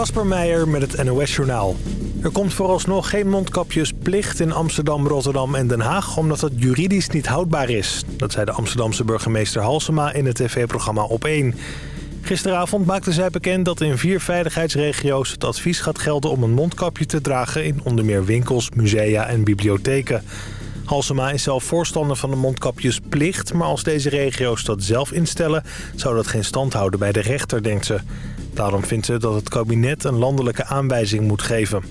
Kasper Meijer met het NOS-journaal. Er komt vooralsnog geen mondkapjesplicht in Amsterdam, Rotterdam en Den Haag... omdat het juridisch niet houdbaar is. Dat zei de Amsterdamse burgemeester Halsema in het tv-programma Op1. Gisteravond maakte zij bekend dat in vier veiligheidsregio's... het advies gaat gelden om een mondkapje te dragen... in onder meer winkels, musea en bibliotheken. Halsema is zelf voorstander van de mondkapjesplicht... maar als deze regio's dat zelf instellen... zou dat geen stand houden bij de rechter, denkt ze. Daarom vindt ze dat het kabinet een landelijke aanwijzing moet geven.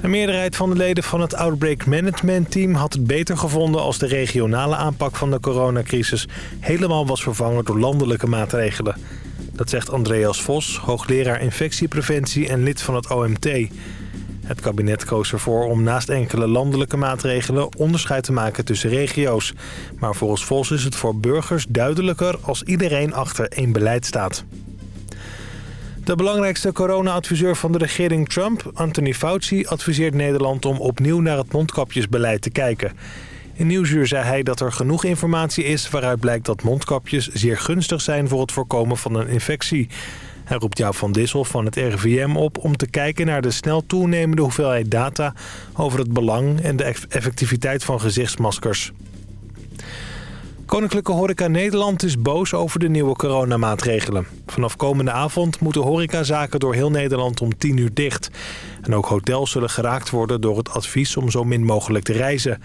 Een meerderheid van de leden van het Outbreak Management Team had het beter gevonden als de regionale aanpak van de coronacrisis helemaal was vervangen door landelijke maatregelen. Dat zegt Andreas Vos, hoogleraar infectiepreventie en lid van het OMT. Het kabinet koos ervoor om naast enkele landelijke maatregelen onderscheid te maken tussen regio's. Maar volgens Vos is het voor burgers duidelijker als iedereen achter één beleid staat. De belangrijkste corona-adviseur van de regering Trump, Anthony Fauci, adviseert Nederland om opnieuw naar het mondkapjesbeleid te kijken. In Nieuwsuur zei hij dat er genoeg informatie is waaruit blijkt dat mondkapjes zeer gunstig zijn voor het voorkomen van een infectie. Hij roept Jaap van Dissel van het RIVM op om te kijken naar de snel toenemende hoeveelheid data over het belang en de effectiviteit van gezichtsmaskers. Koninklijke Horeca Nederland is boos over de nieuwe coronamaatregelen. Vanaf komende avond moeten horecazaken door heel Nederland om 10 uur dicht. En ook hotels zullen geraakt worden door het advies om zo min mogelijk te reizen.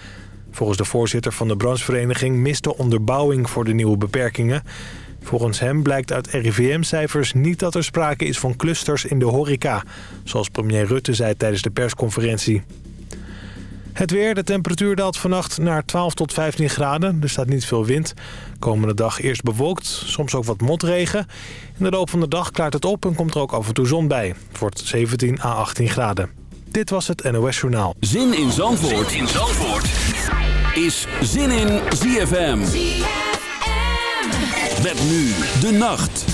Volgens de voorzitter van de branchevereniging mist de onderbouwing voor de nieuwe beperkingen. Volgens hem blijkt uit RIVM-cijfers niet dat er sprake is van clusters in de horeca. Zoals premier Rutte zei tijdens de persconferentie. Het weer, de temperatuur daalt vannacht naar 12 tot 15 graden. Er staat niet veel wind. Komende dag eerst bewolkt, soms ook wat motregen. In de loop van de dag klaart het op en komt er ook af en toe zon bij. Het wordt 17 à 18 graden. Dit was het NOS Journaal. Zin in Zandvoort, zin in Zandvoort. is Zin in ZFM. ZFM. Met nu de nacht.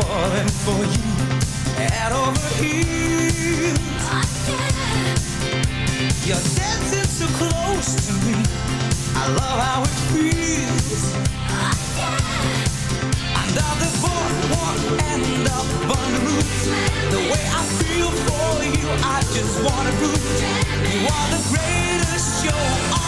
falling for you head over heels. You're dancing so close to me. I love how it feels. Under the boardwalk and up on the roof, the way I feel for you, I just wanna prove you are the greatest show on.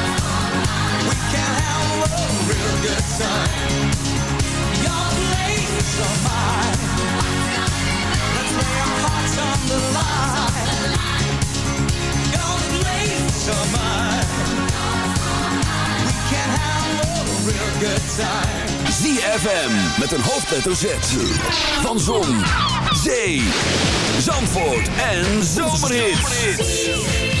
We can have a real good time. Your place are mine. Let's lay our hearts on the line. Your place are mine. We can have a real good time. ZFM met een hoofdletter Z van Zon, Zee, Zandvoort en Zomerhits.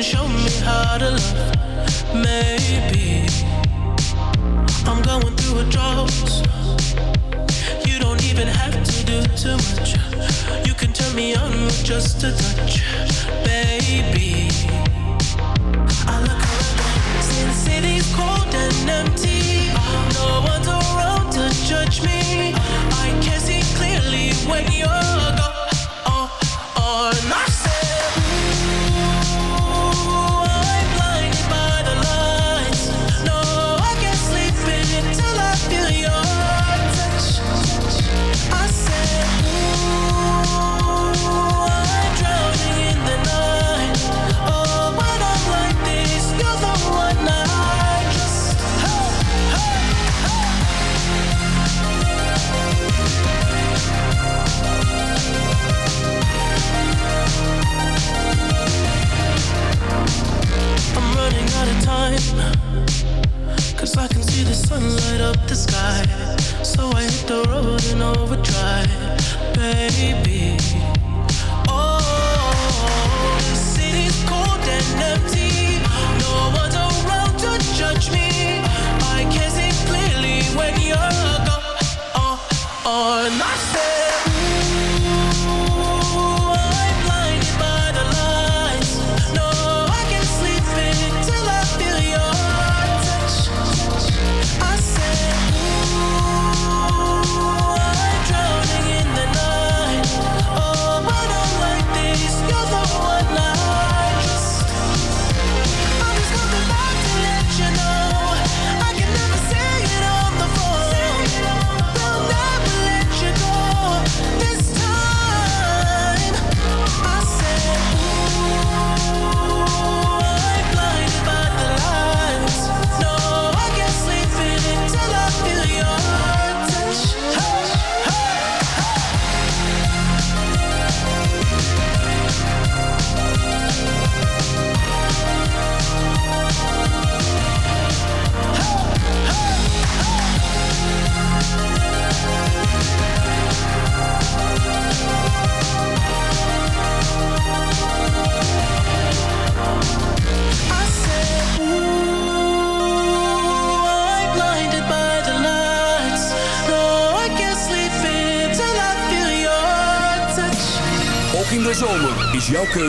can show me how to love. Maybe I'm going through a drought. You don't even have to do too much. You can turn me on with just a touch, baby. The road in overdrive,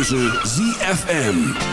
keuze ZFM.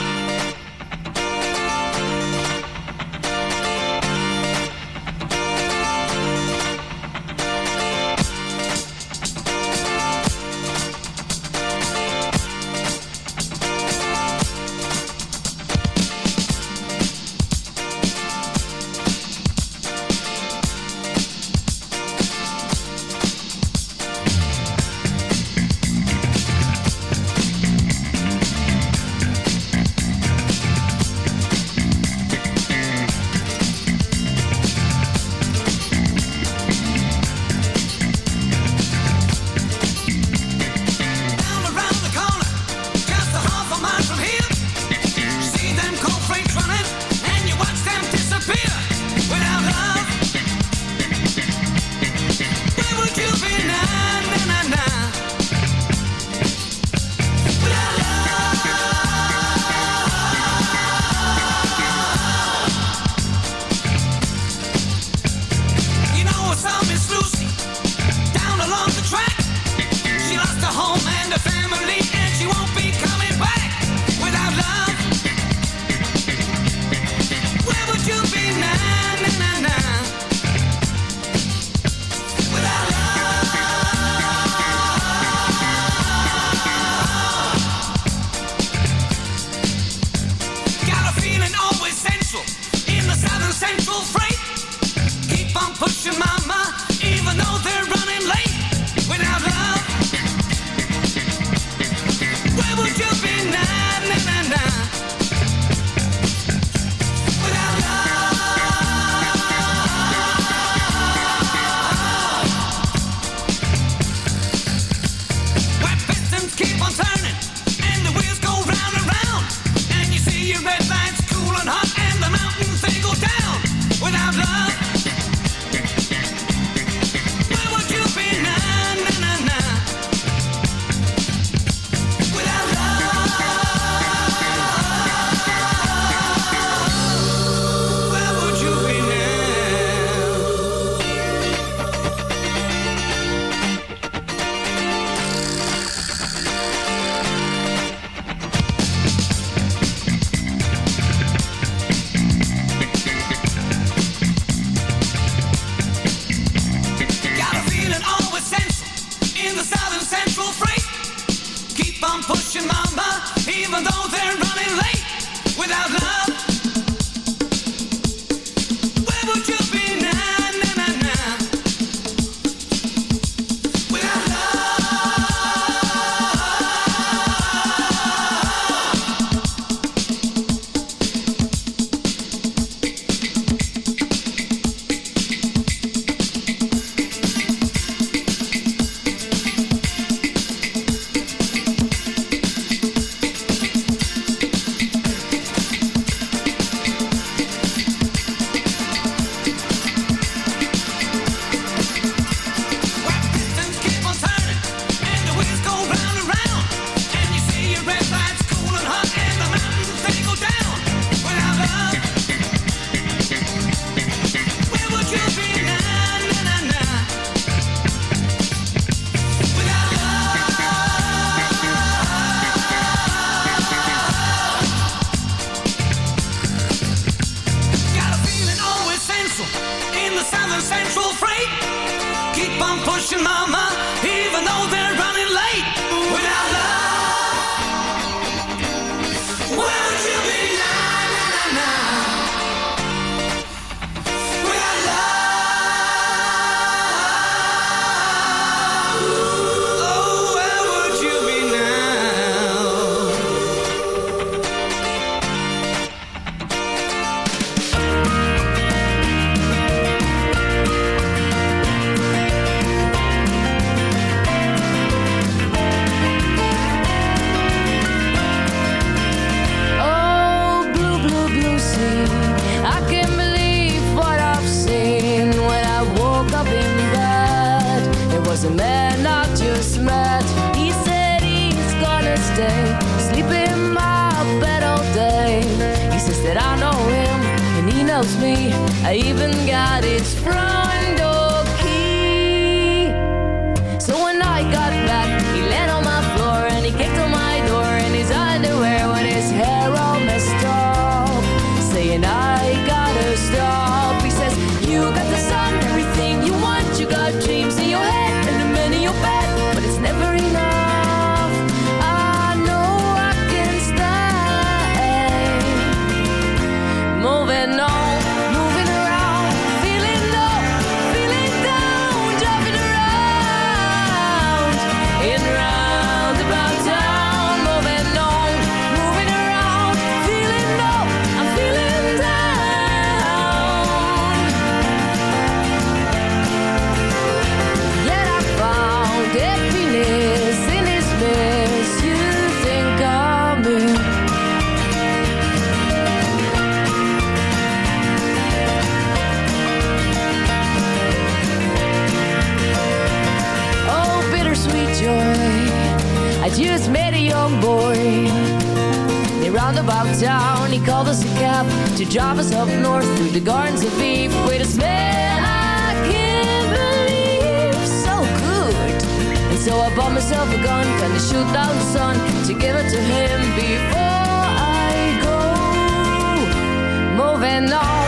day, sleeping in my bed all day. He says that I know him and he knows me. I even got his front. about town. He called us a cab to drive us up north through the gardens of beef. Wait a smell I can't believe so good. And so I bought myself a gun, kinda shoot down the sun to give it to him before I go. Moving on.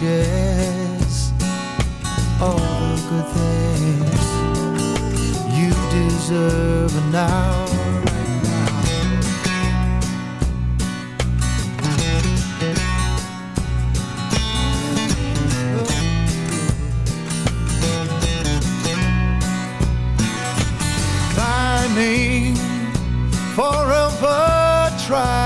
riches, all the good things you deserve now. Right now. Climbing forever, try.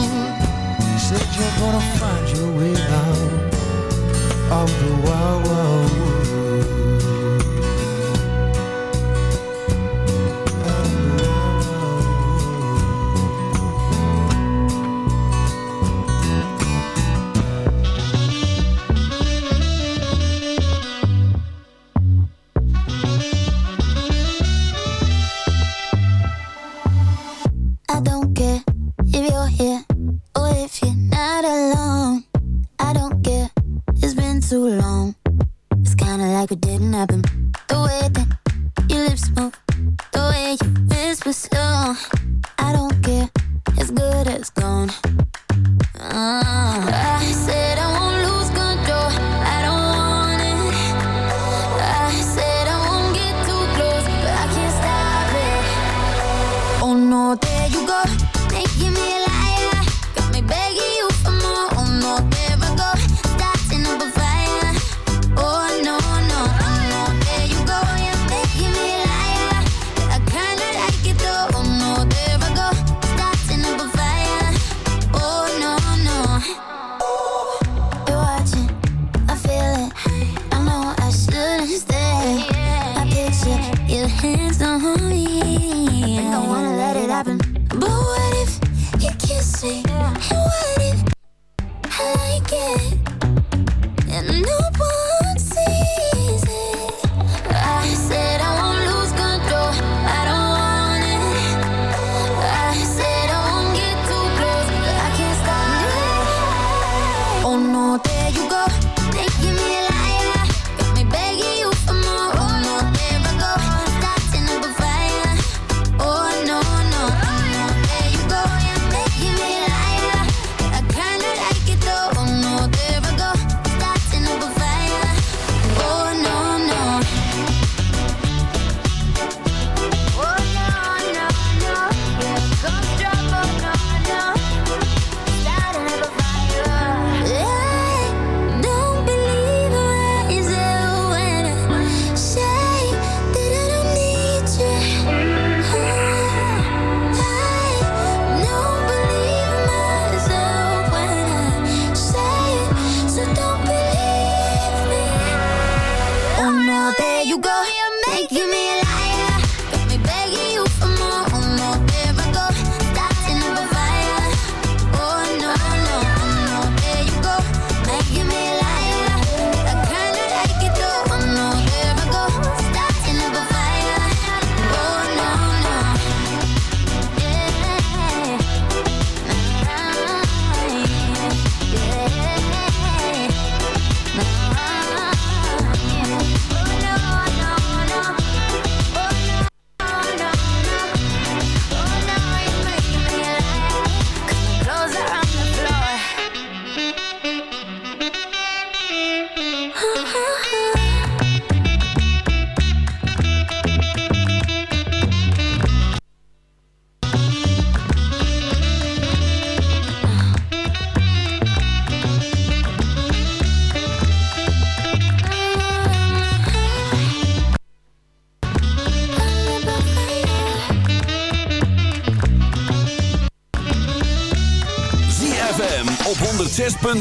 said you're gonna find your way out of the wild wild world.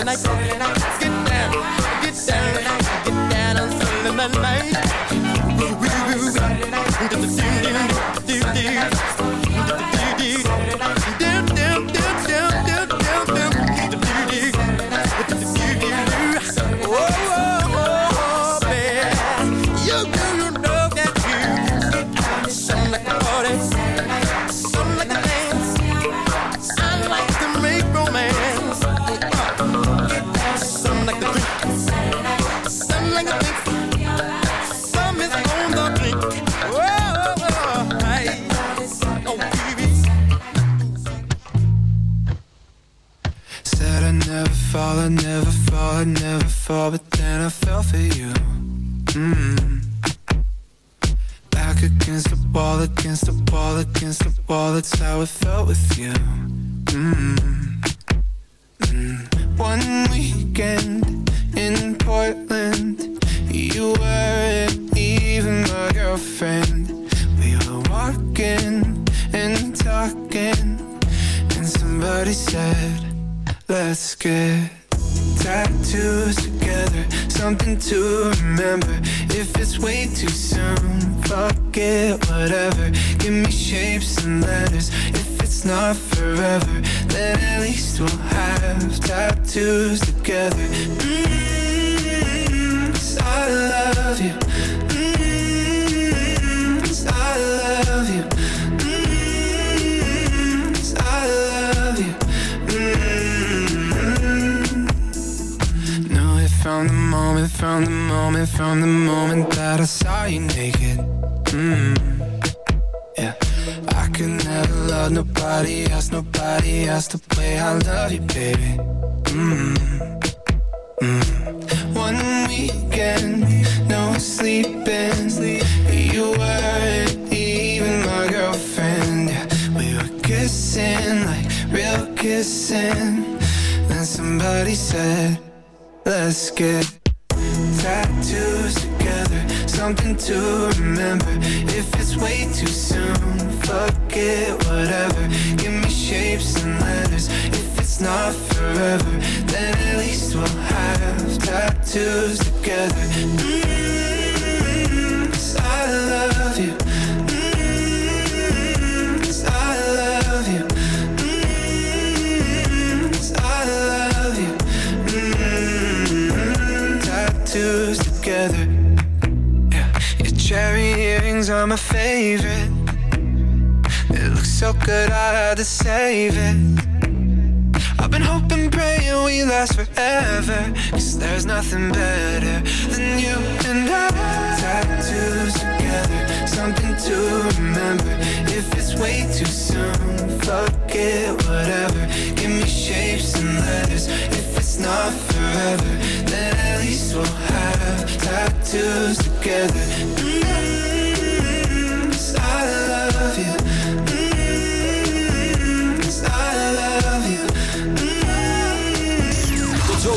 the night, rock love nobody else, nobody else to play. I love you, baby. Mm -hmm. Mm -hmm. One weekend, no sleeping. You weren't even my girlfriend. Yeah, we were kissing, like real kissing. Then somebody said, Let's get something to remember. If it's way too soon, fuck it, whatever. Give me shapes and letters. If it's not forever Then at least we'll have tattoos together. Mm. -hmm. I'm a favorite. It looks so good I had to save it. I've been hoping, praying we last forever. Cause there's nothing better than you and I. Tattoos together, something to remember. If it's way too soon, fuck it, whatever. Give me shapes and letters. If it's not forever, then at least we'll have tattoos together. Mm-hmm.